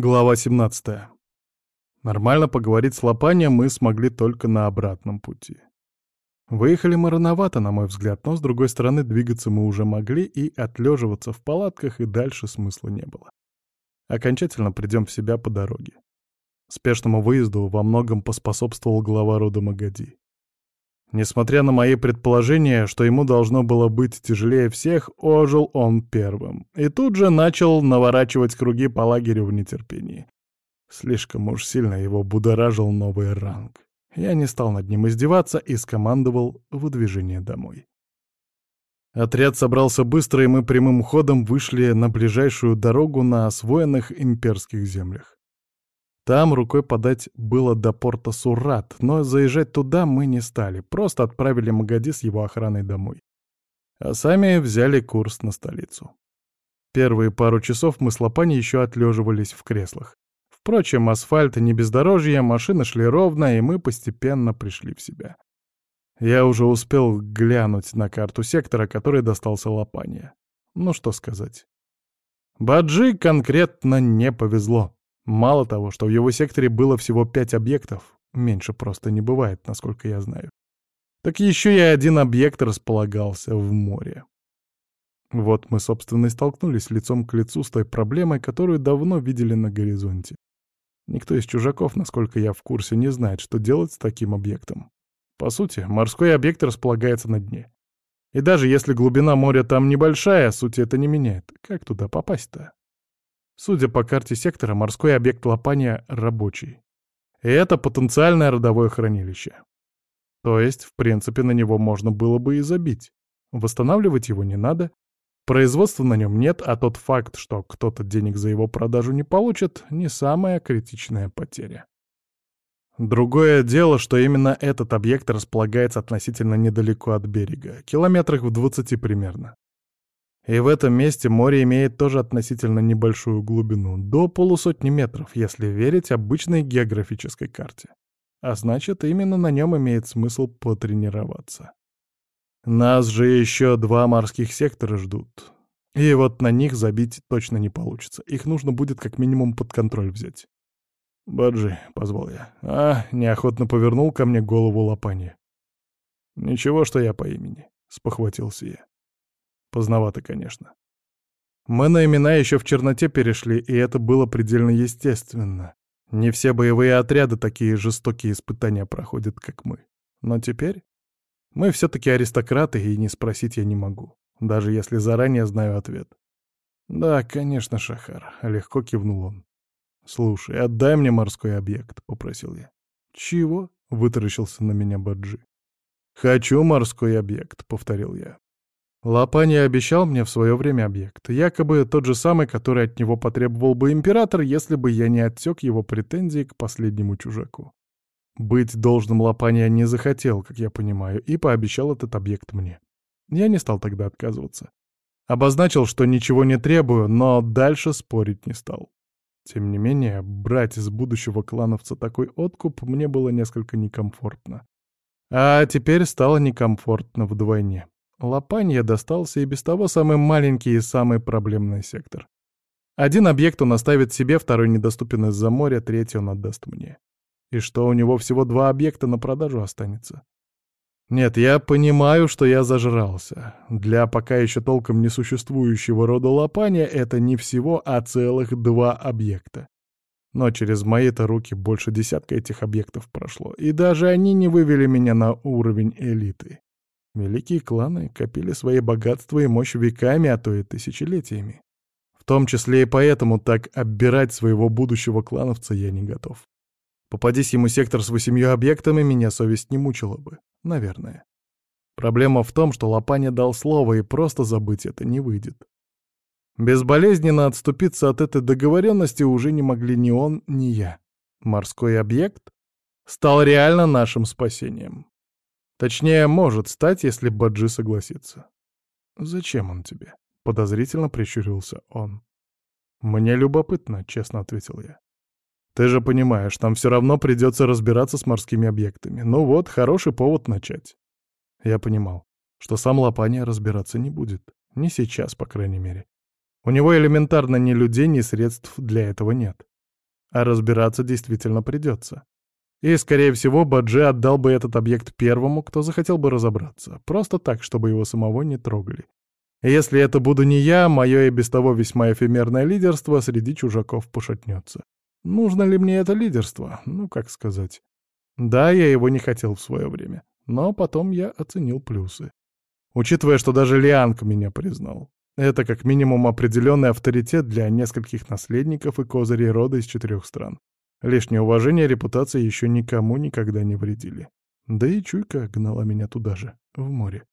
Глава 17. Нормально поговорить с Лопанием мы смогли только на обратном пути. Выехали мы рановато, на мой взгляд, но, с другой стороны, двигаться мы уже могли, и отлеживаться в палатках и дальше смысла не было. Окончательно придем в себя по дороге. Спешному выезду во многом поспособствовал глава рода Магади. Несмотря на мои предположения, что ему должно было быть тяжелее всех, ожил он первым. И тут же начал наворачивать круги по лагерю в нетерпении. Слишком уж сильно его будоражил новый ранг. Я не стал над ним издеваться и скомандовал выдвижение домой. Отряд собрался быстро, и мы прямым ходом вышли на ближайшую дорогу на освоенных имперских землях. Там рукой подать было до порта Сурат, но заезжать туда мы не стали, просто отправили Магади с его охраной домой. А сами взяли курс на столицу. Первые пару часов мы с Лопани еще отлеживались в креслах. Впрочем, асфальт не бездорожье, машины шли ровно, и мы постепенно пришли в себя. Я уже успел глянуть на карту сектора, который достался Лопане. Ну что сказать. Баджи конкретно не повезло. Мало того, что в его секторе было всего пять объектов, меньше просто не бывает, насколько я знаю, так еще и один объект располагался в море. Вот мы, собственно, и столкнулись лицом к лицу с той проблемой, которую давно видели на горизонте. Никто из чужаков, насколько я в курсе, не знает, что делать с таким объектом. По сути, морской объект располагается на дне. И даже если глубина моря там небольшая, сути это не меняет. Как туда попасть-то? Судя по карте сектора, морской объект Лопания рабочий. И это потенциальное родовое хранилище. То есть, в принципе, на него можно было бы и забить. Восстанавливать его не надо. Производства на нем нет, а тот факт, что кто-то денег за его продажу не получит, не самая критичная потеря. Другое дело, что именно этот объект располагается относительно недалеко от берега, километрах в 20 примерно. И в этом месте море имеет тоже относительно небольшую глубину, до полусотни метров, если верить обычной географической карте. А значит, именно на нем имеет смысл потренироваться. Нас же еще два морских сектора ждут. И вот на них забить точно не получится. Их нужно будет как минимум под контроль взять. «Баджи», — позвал я. А, неохотно повернул ко мне голову Лопанья. «Ничего, что я по имени», — спохватился я. Поздновато, конечно. Мы на имена еще в черноте перешли, и это было предельно естественно. Не все боевые отряды такие жестокие испытания проходят, как мы. Но теперь мы все-таки аристократы, и не спросить я не могу, даже если заранее знаю ответ. «Да, конечно, Шахар», — легко кивнул он. «Слушай, отдай мне морской объект», — попросил я. «Чего?» — вытаращился на меня Баджи. «Хочу морской объект», — повторил я. Лапания обещал мне в свое время объект, якобы тот же самый, который от него потребовал бы император, если бы я не отсек его претензии к последнему чужаку. Быть должным Лапания не захотел, как я понимаю, и пообещал этот объект мне. Я не стал тогда отказываться. Обозначил, что ничего не требую, но дальше спорить не стал. Тем не менее, брать из будущего клановца такой откуп мне было несколько некомфортно. А теперь стало некомфортно вдвойне. Лопанье достался и без того самый маленький и самый проблемный сектор. Один объект он оставит себе, второй недоступен из-за моря, третий он отдаст мне. И что, у него всего два объекта на продажу останется? Нет, я понимаю, что я зажрался. Для пока еще толком не существующего рода лопания это не всего, а целых два объекта. Но через мои-то руки больше десятка этих объектов прошло, и даже они не вывели меня на уровень элиты. Великие кланы копили свои богатства и мощь веками, а то и тысячелетиями. В том числе и поэтому так оббирать своего будущего клановца я не готов. Попадись ему сектор с восемью объектами, меня совесть не мучила бы. Наверное. Проблема в том, что Лопаня дал слово, и просто забыть это не выйдет. Безболезненно отступиться от этой договоренности уже не могли ни он, ни я. Морской объект стал реально нашим спасением. Точнее, может стать, если Баджи согласится. «Зачем он тебе?» — подозрительно прищурился он. «Мне любопытно», — честно ответил я. «Ты же понимаешь, там все равно придется разбираться с морскими объектами. Ну вот, хороший повод начать». Я понимал, что сам Лопания разбираться не будет. Не сейчас, по крайней мере. У него элементарно ни людей, ни средств для этого нет. А разбираться действительно придется. И, скорее всего, Баджи отдал бы этот объект первому, кто захотел бы разобраться. Просто так, чтобы его самого не трогали. Если это буду не я, мое и без того весьма эфемерное лидерство среди чужаков пошатнется. Нужно ли мне это лидерство? Ну, как сказать. Да, я его не хотел в свое время. Но потом я оценил плюсы. Учитывая, что даже Лианг меня признал. Это как минимум определенный авторитет для нескольких наследников и козырей рода из четырех стран. Лишнее уважение и репутация еще никому никогда не вредили. Да и чуйка гнала меня туда же, в море.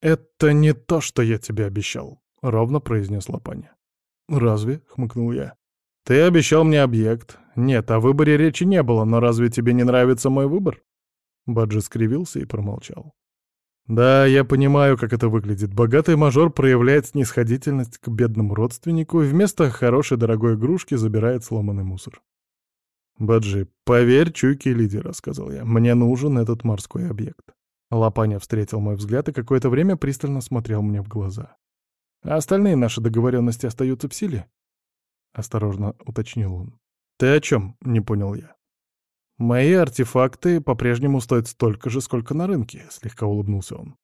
«Это не то, что я тебе обещал», — ровно произнес Лопаня. «Разве?» — хмыкнул я. «Ты обещал мне объект. Нет, о выборе речи не было, но разве тебе не нравится мой выбор?» Баджи скривился и промолчал. «Да, я понимаю, как это выглядит. Богатый мажор проявляет снисходительность к бедному родственнику и вместо хорошей дорогой игрушки забирает сломанный мусор. «Баджи, поверь чуйке лидера», — сказал я. «Мне нужен этот морской объект». Лопаня встретил мой взгляд и какое-то время пристально смотрел мне в глаза. «А остальные наши договоренности остаются в силе?» — осторожно уточнил он. «Ты о чем?» — не понял я. «Мои артефакты по-прежнему стоят столько же, сколько на рынке», — слегка улыбнулся он.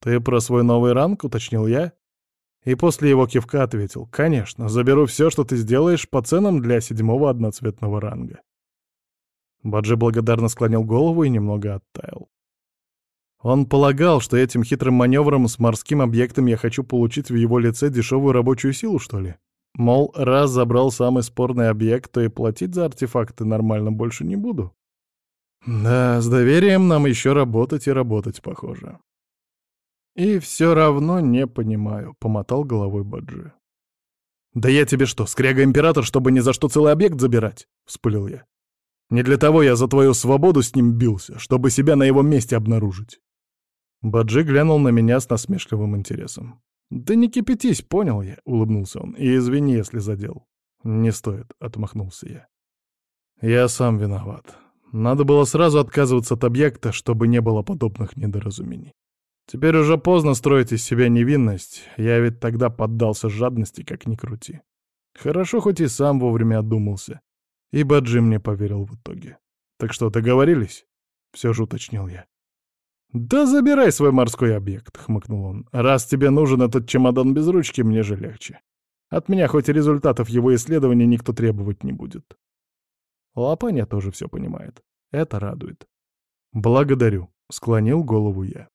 «Ты про свой новый ранг?» — уточнил я. И после его кивка ответил. «Конечно, заберу все, что ты сделаешь, по ценам для седьмого одноцветного ранга». Баджи благодарно склонил голову и немного оттаял. Он полагал, что этим хитрым маневром с морским объектом я хочу получить в его лице дешевую рабочую силу, что ли? Мол, раз забрал самый спорный объект, то и платить за артефакты нормально больше не буду. Да, с доверием нам еще работать и работать, похоже. И все равно не понимаю, — помотал головой Баджи. «Да я тебе что, скряга-император, чтобы ни за что целый объект забирать?» — вспылил я. Не для того я за твою свободу с ним бился, чтобы себя на его месте обнаружить. Баджи глянул на меня с насмешливым интересом. «Да не кипятись, понял я», — улыбнулся он. «И извини, если задел». «Не стоит», — отмахнулся я. «Я сам виноват. Надо было сразу отказываться от объекта, чтобы не было подобных недоразумений. Теперь уже поздно строить из себя невинность. Я ведь тогда поддался жадности, как ни крути. Хорошо, хоть и сам вовремя одумался. И Баджи мне поверил в итоге. Так что, договорились? Все же уточнил я. «Да забирай свой морской объект», — хмыкнул он. «Раз тебе нужен этот чемодан без ручки, мне же легче. От меня хоть и результатов его исследования никто требовать не будет». Лапаня тоже все понимает. Это радует. «Благодарю», — склонил голову я.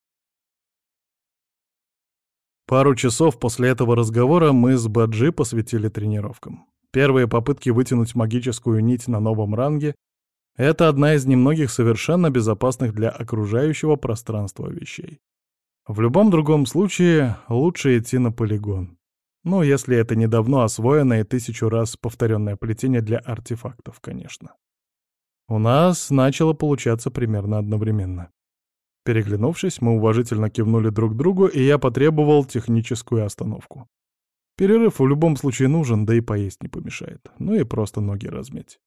Пару часов после этого разговора мы с Баджи посвятили тренировкам. Первые попытки вытянуть магическую нить на новом ранге — это одна из немногих совершенно безопасных для окружающего пространства вещей. В любом другом случае лучше идти на полигон. Ну, если это недавно освоенное и тысячу раз повторенное плетение для артефактов, конечно. У нас начало получаться примерно одновременно. Переглянувшись, мы уважительно кивнули друг другу, и я потребовал техническую остановку. Перерыв в любом случае нужен, да и поесть не помешает. Ну и просто ноги размять.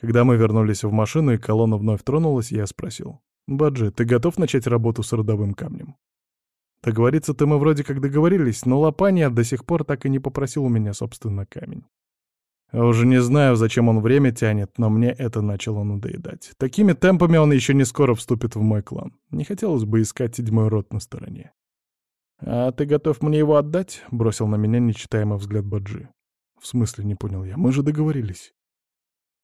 Когда мы вернулись в машину и колонна вновь тронулась, я спросил. «Баджи, ты готов начать работу с родовым камнем?» Договориться-то мы вроде как договорились, но Лопания до сих пор так и не попросил у меня, собственно, камень. Уже не знаю, зачем он время тянет, но мне это начало надоедать. Такими темпами он еще не скоро вступит в мой клан. Не хотелось бы искать седьмой род на стороне. «А ты готов мне его отдать?» — бросил на меня нечитаемый взгляд Баджи. «В смысле, не понял я. Мы же договорились».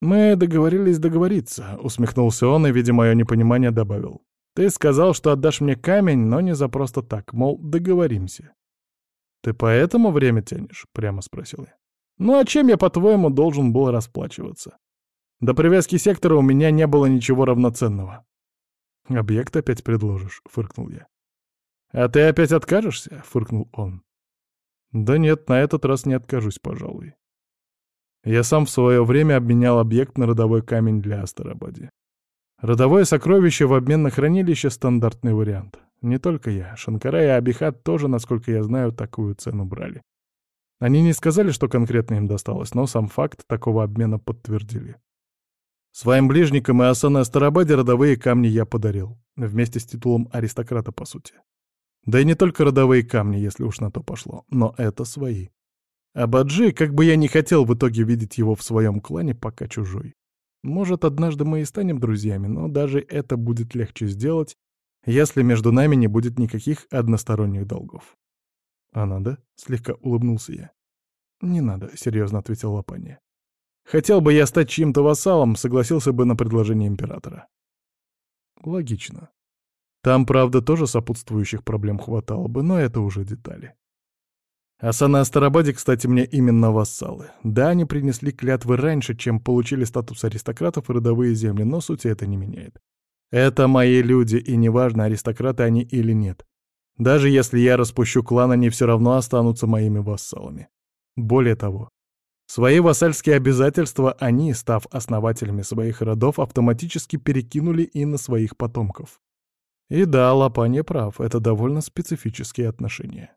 «Мы договорились договориться», — усмехнулся он и, видя мое непонимание, добавил. «Ты сказал, что отдашь мне камень, но не за просто так, мол, договоримся». «Ты поэтому время тянешь?» — прямо спросил я. «Ну а чем я, по-твоему, должен был расплачиваться? До привязки сектора у меня не было ничего равноценного». «Объект опять предложишь», — фыркнул я. «А ты опять откажешься?» — фыркнул он. «Да нет, на этот раз не откажусь, пожалуй. Я сам в свое время обменял объект на родовой камень для Астарабади. Родовое сокровище в обмен на хранилище — стандартный вариант. Не только я. Шанкара и Абихат тоже, насколько я знаю, такую цену брали. Они не сказали, что конкретно им досталось, но сам факт такого обмена подтвердили. Своим ближникам и Асана Астарабаде родовые камни я подарил. Вместе с титулом аристократа, по сути. Да и не только родовые камни, если уж на то пошло, но это свои. А Баджи, как бы я не хотел в итоге видеть его в своем клане, пока чужой. Может, однажды мы и станем друзьями, но даже это будет легче сделать, если между нами не будет никаких односторонних долгов. «А надо?» — слегка улыбнулся я. «Не надо», — серьезно ответил Лопания. «Хотел бы я стать чьим-то вассалом, согласился бы на предложение императора». «Логично. Там, правда, тоже сопутствующих проблем хватало бы, но это уже детали. Асан и Астарабаде, кстати, мне именно вассалы. Да, они принесли клятвы раньше, чем получили статус аристократов и родовые земли, но сути это не меняет. Это мои люди, и неважно, аристократы они или нет. Даже если я распущу клан, они все равно останутся моими вассалами. Более того, свои вассальские обязательства они, став основателями своих родов, автоматически перекинули и на своих потомков. И да, Лапанья прав, это довольно специфические отношения.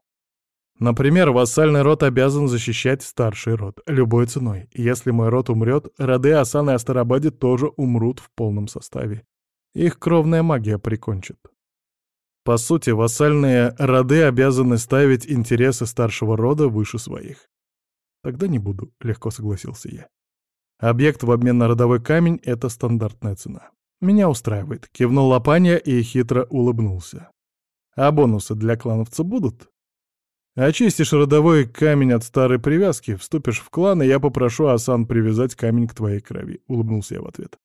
Например, вассальный род обязан защищать старший род, любой ценой. Если мой род умрет, роды Асан и Астарабаде тоже умрут в полном составе. Их кровная магия прикончит. По сути, вассальные роды обязаны ставить интересы старшего рода выше своих. Тогда не буду, легко согласился я. Объект в обмен на родовой камень — это стандартная цена. «Меня устраивает», — кивнул Лопанья и хитро улыбнулся. «А бонусы для клановца будут?» «Очистишь родовой камень от старой привязки, вступишь в клан, и я попрошу Асан привязать камень к твоей крови», — улыбнулся я в ответ.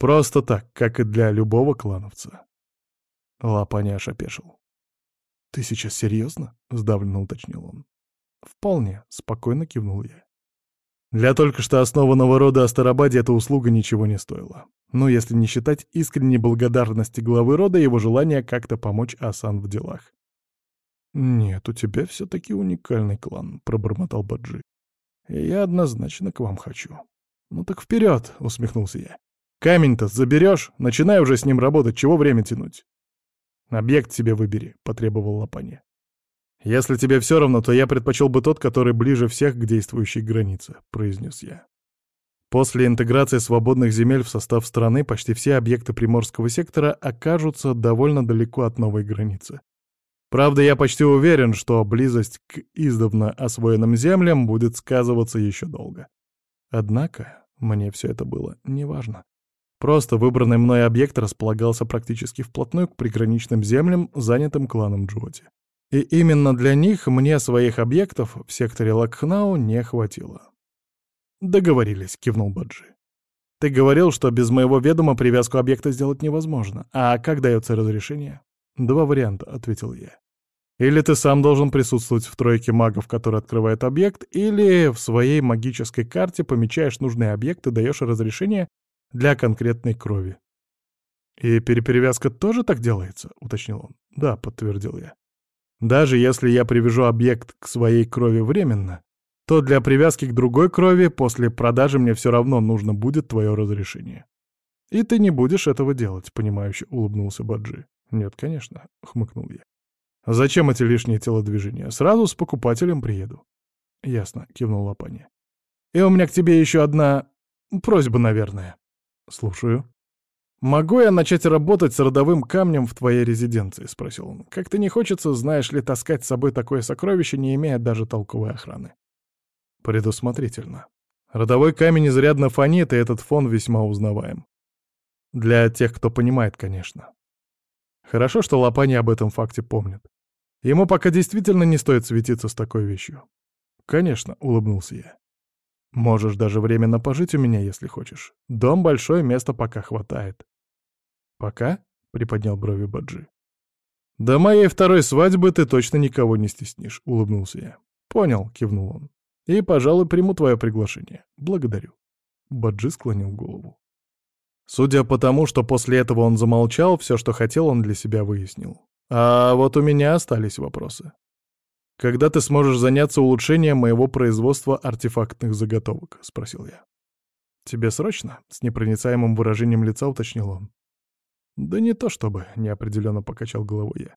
«Просто так, как и для любого клановца». Лапаня аж опешил. «Ты сейчас серьезно?» — сдавленно уточнил он. «Вполне», — спокойно кивнул я. Для только что основанного рода Астарабаде эта услуга ничего не стоила. Но если не считать искренней благодарности главы рода и его желания как-то помочь Асан в делах. «Нет, у тебя все-таки уникальный клан», — пробормотал Баджи. «И я однозначно к вам хочу». «Ну так вперед!» — усмехнулся я. «Камень-то заберешь? Начинай уже с ним работать, чего время тянуть?» «Объект себе выбери», — потребовал Лопанья. «Если тебе все равно, то я предпочел бы тот, который ближе всех к действующей границе», — произнес я. После интеграции свободных земель в состав страны почти все объекты Приморского сектора окажутся довольно далеко от новой границы. Правда, я почти уверен, что близость к издавна освоенным землям будет сказываться еще долго. Однако мне все это было неважно. Просто выбранный мной объект располагался практически вплотную к приграничным землям, занятым кланом Джоти. И именно для них мне своих объектов в секторе Лакхнау не хватило. «Договорились», — кивнул Баджи. «Ты говорил, что без моего ведома привязку объекта сделать невозможно. А как дается разрешение?» «Два варианта», — ответил я. «Или ты сам должен присутствовать в тройке магов, которые открывают объект, или в своей магической карте помечаешь нужные объекты, даешь разрешение для конкретной крови». «И переперевязка тоже так делается?» — уточнил он. «Да», — подтвердил я. Даже если я привяжу объект к своей крови временно, то для привязки к другой крови после продажи мне все равно нужно будет твое разрешение. И ты не будешь этого делать, понимающе улыбнулся Баджи. Нет, конечно, хмыкнул я. Зачем эти лишние телодвижения? Сразу с покупателем приеду. Ясно, кивнул Лапани. И у меня к тебе еще одна просьба, наверное. Слушаю. «Могу я начать работать с родовым камнем в твоей резиденции?» — спросил он. «Как-то не хочется, знаешь ли, таскать с собой такое сокровище, не имея даже толковой охраны». «Предусмотрительно. Родовой камень изрядно фонит, и этот фон весьма узнаваем. Для тех, кто понимает, конечно. Хорошо, что Лопани об этом факте помнит. Ему пока действительно не стоит светиться с такой вещью». «Конечно», — улыбнулся я. «Можешь даже временно пожить у меня, если хочешь. Дом большой, места пока хватает. «Пока?» — приподнял брови Баджи. «До моей второй свадьбы ты точно никого не стеснишь», — улыбнулся я. «Понял», — кивнул он. «И, пожалуй, приму твое приглашение. Благодарю». Баджи склонил голову. Судя по тому, что после этого он замолчал, все, что хотел, он для себя выяснил. А вот у меня остались вопросы. «Когда ты сможешь заняться улучшением моего производства артефактных заготовок?» — спросил я. «Тебе срочно?» — с непроницаемым выражением лица уточнил он. «Да не то чтобы», — неопределенно покачал головой я.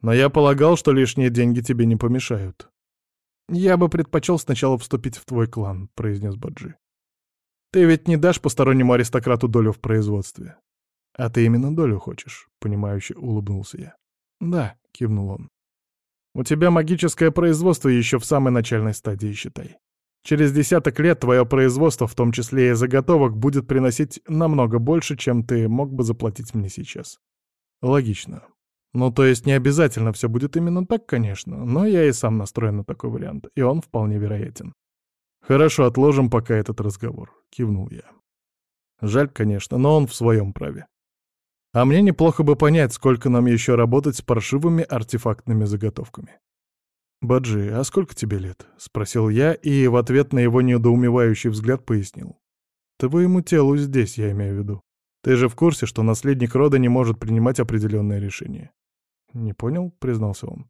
«Но я полагал, что лишние деньги тебе не помешают». «Я бы предпочел сначала вступить в твой клан», — произнес Баджи. «Ты ведь не дашь постороннему аристократу долю в производстве?» «А ты именно долю хочешь», — понимающе улыбнулся я. «Да», — кивнул он. У тебя магическое производство еще в самой начальной стадии, считай. Через десяток лет твое производство, в том числе и заготовок, будет приносить намного больше, чем ты мог бы заплатить мне сейчас. Логично. Ну, то есть не обязательно все будет именно так, конечно, но я и сам настроен на такой вариант, и он вполне вероятен. Хорошо, отложим пока этот разговор, кивнул я. Жаль, конечно, но он в своем праве. А мне неплохо бы понять, сколько нам еще работать с паршивыми артефактными заготовками. «Баджи, а сколько тебе лет?» — спросил я, и в ответ на его недоумевающий взгляд пояснил. «Твоему телу здесь, я имею в виду. Ты же в курсе, что наследник рода не может принимать определенные решения?» «Не понял», — признался он.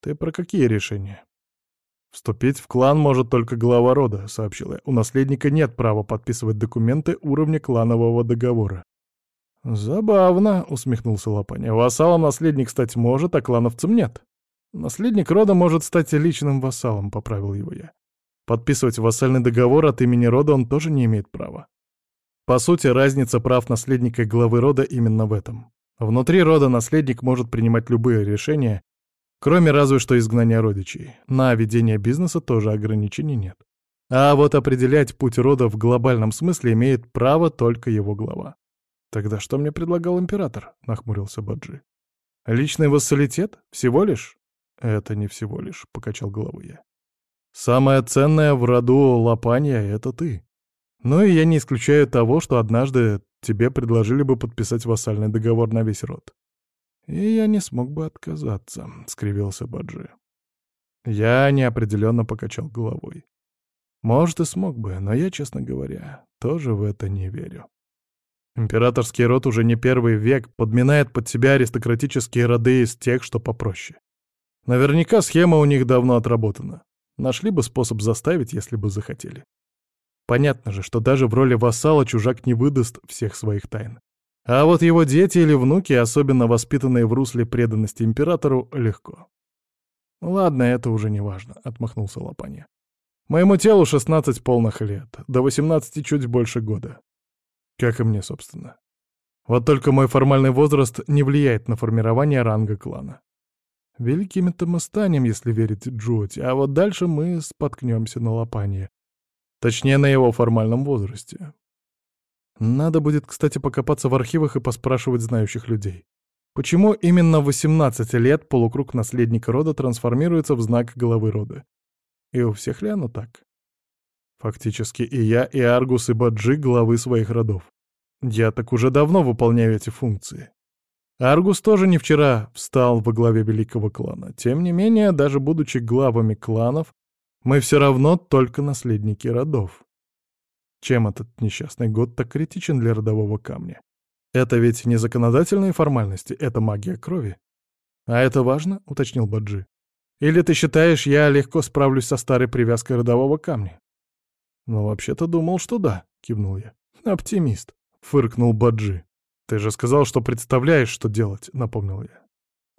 «Ты про какие решения?» «Вступить в клан может только глава рода», — сообщил я. «У наследника нет права подписывать документы уровня кланового договора». «Забавно», — усмехнулся Лопаня. «Вассалом наследник стать может, а клановцем нет». «Наследник рода может стать личным вассалом», — поправил его я. Подписывать вассальный договор от имени рода он тоже не имеет права. По сути, разница прав наследника и главы рода именно в этом. Внутри рода наследник может принимать любые решения, кроме разве что изгнания родичей. На ведение бизнеса тоже ограничений нет. А вот определять путь рода в глобальном смысле имеет право только его глава. «Тогда что мне предлагал император?» — нахмурился Баджи. «Личный вассалитет? Всего лишь?» «Это не всего лишь», — покачал головой я. «Самое ценное в роду Лопанья — это ты. Ну и я не исключаю того, что однажды тебе предложили бы подписать вассальный договор на весь род. И я не смог бы отказаться», — скривился Баджи. Я неопределенно покачал головой. Может, и смог бы, но я, честно говоря, тоже в это не верю. Императорский род уже не первый век подминает под себя аристократические роды из тех, что попроще. Наверняка схема у них давно отработана. Нашли бы способ заставить, если бы захотели. Понятно же, что даже в роли вассала чужак не выдаст всех своих тайн. А вот его дети или внуки, особенно воспитанные в русле преданности императору, легко. «Ладно, это уже не важно», — отмахнулся Лопанья. «Моему телу 16 полных лет, до 18 чуть больше года. Как и мне, собственно. Вот только мой формальный возраст не влияет на формирование ранга клана. Великими-то мы станем, если верить Джоти, а вот дальше мы споткнемся на лопанье. Точнее, на его формальном возрасте. Надо будет, кстати, покопаться в архивах и поспрашивать знающих людей. Почему именно в 18 лет полукруг наследника рода трансформируется в знак главы рода? И у всех ли оно так? Фактически и я, и Аргус, и Баджи — главы своих родов. Я так уже давно выполняю эти функции. Аргус тоже не вчера встал во главе великого клана. Тем не менее, даже будучи главами кланов, мы все равно только наследники родов. Чем этот несчастный год так критичен для родового камня? Это ведь не законодательные формальности, это магия крови. А это важно, — уточнил Баджи. Или ты считаешь, я легко справлюсь со старой привязкой родового камня? Ну, вообще-то думал, что да, — кивнул я. Оптимист, — фыркнул Баджи. «Ты же сказал, что представляешь, что делать», — напомнил я.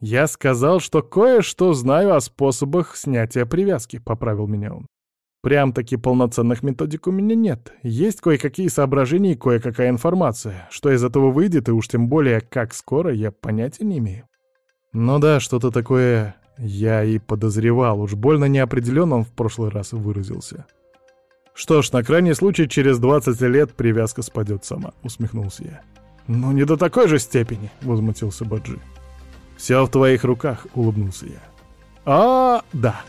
«Я сказал, что кое-что знаю о способах снятия привязки», — поправил меня он. «Прям-таки полноценных методик у меня нет. Есть кое-какие соображения и кое-какая информация. Что из этого выйдет, и уж тем более, как скоро, я понятия не имею». «Ну да, что-то такое я и подозревал. Уж больно неопределенно он в прошлый раз выразился». «Что ж, на крайний случай, через 20 лет привязка спадет сама», — усмехнулся я. «Ну, не до такой же степени», — возмутился Баджи. «Все в твоих руках», — улыбнулся я. «А, да».